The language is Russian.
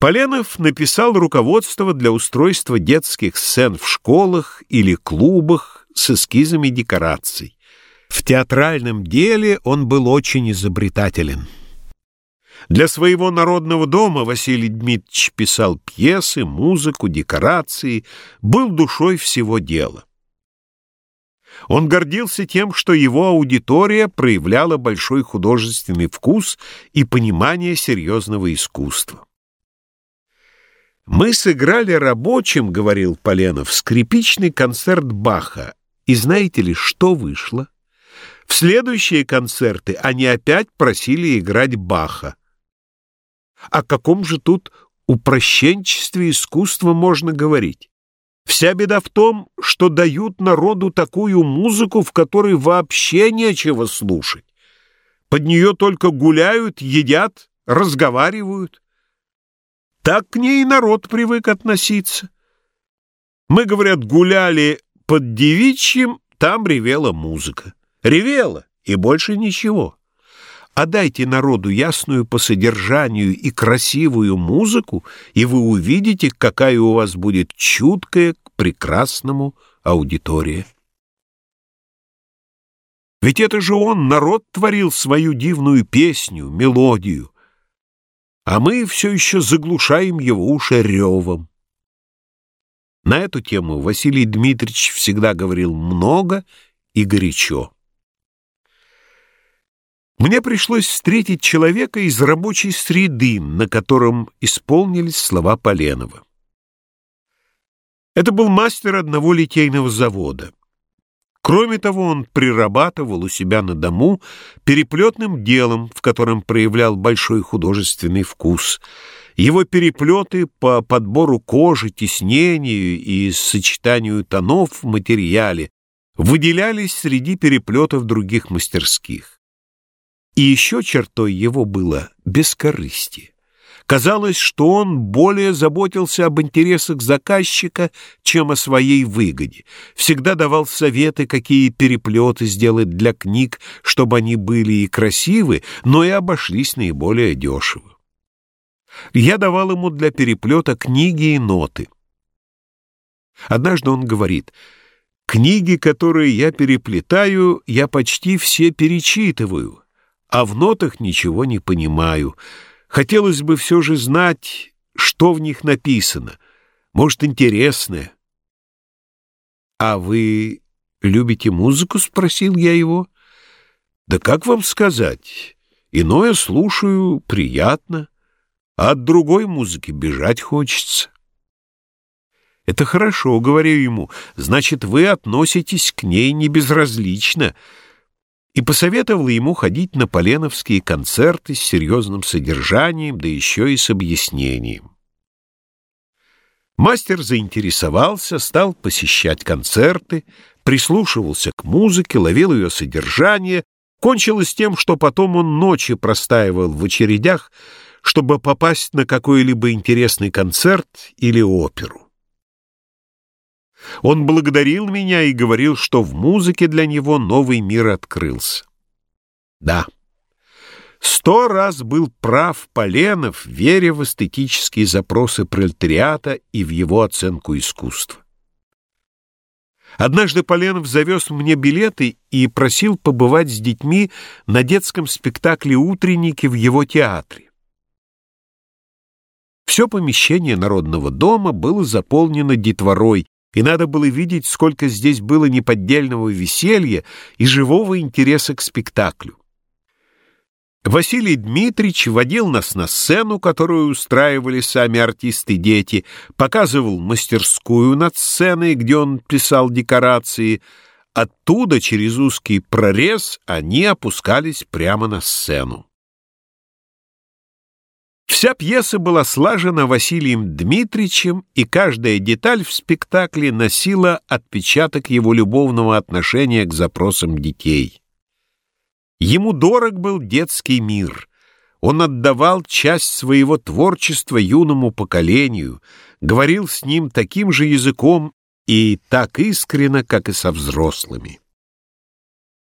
Поленов написал руководство для устройства детских сцен в школах или клубах с эскизами декораций. В театральном деле он был очень изобретателен. Для своего народного дома Василий Дмитриевич писал пьесы, музыку, декорации, был душой всего дела. Он гордился тем, что его аудитория проявляла большой художественный вкус и понимание серьезного искусства. «Мы сыграли рабочим, — говорил Поленов, — скрипичный концерт Баха, и знаете ли, что вышло? В следующие концерты они опять просили играть Баха. О каком же тут упрощенчестве искусства можно говорить? Вся беда в том, что дают народу такую музыку, в которой вообще нечего слушать. Под нее только гуляют, едят, разговаривают. Так к ней народ привык относиться. Мы, говорят, гуляли под девичьим, там ревела музыка. Ревела, и больше ничего. А дайте народу ясную по содержанию и красивую музыку, и вы увидите, какая у вас будет чуткая к прекрасному аудитория. Ведь это же он, народ, творил свою дивную песню, мелодию, а мы все еще заглушаем его уши ревом. На эту тему Василий Дмитриевич всегда говорил много и горячо. Мне пришлось встретить человека из рабочей среды, на котором исполнились слова Поленова. Это был мастер одного литейного завода. Кроме того, он прирабатывал у себя на дому переплетным делом, в котором проявлял большой художественный вкус. Его переплеты по подбору кожи, тиснению и сочетанию тонов в материале выделялись среди переплетов других мастерских. И еще чертой его было бескорыстие. Казалось, что он более заботился об интересах заказчика, чем о своей выгоде. Всегда давал советы, какие переплеты сделать для книг, чтобы они были и красивы, но и обошлись наиболее дешево. Я давал ему для переплета книги и ноты. Однажды он говорит, «Книги, которые я переплетаю, я почти все перечитываю, а в нотах ничего не понимаю». Хотелось бы все же знать, что в них написано. Может, интересное. «А вы любите музыку?» — спросил я его. «Да как вам сказать? Иное слушаю, приятно, а от другой музыки бежать хочется». «Это хорошо», — говорю ему, — «значит, вы относитесь к ней не безразлично» и посоветовал ему ходить на поленовские концерты с серьезным содержанием, да еще и с объяснением. Мастер заинтересовался, стал посещать концерты, прислушивался к музыке, ловил ее содержание. Кончилось тем, что потом он ночи простаивал в очередях, чтобы попасть на какой-либо интересный концерт или оперу. Он благодарил меня и говорил, что в музыке для него новый мир открылся. Да, сто раз был прав Поленов, веря в эстетические запросы пролетариата и в его оценку искусства. Однажды Поленов завез мне билеты и просил побывать с детьми на детском спектакле «Утренники» в его театре. Все помещение Народного дома было заполнено детворой, и надо было видеть, сколько здесь было неподдельного веселья и живого интереса к спектаклю. Василий Дмитриевич водил нас на сцену, которую устраивали сами артисты-дети, показывал мастерскую над сценой, где он писал декорации. Оттуда, через узкий прорез, они опускались прямо на сцену. Вся пьеса была слажена Василием Дмитриевичем, и каждая деталь в спектакле носила отпечаток его любовного отношения к запросам детей. Ему дорог был детский мир. Он отдавал часть своего творчества юному поколению, говорил с ним таким же языком и так искренно, как и со взрослыми.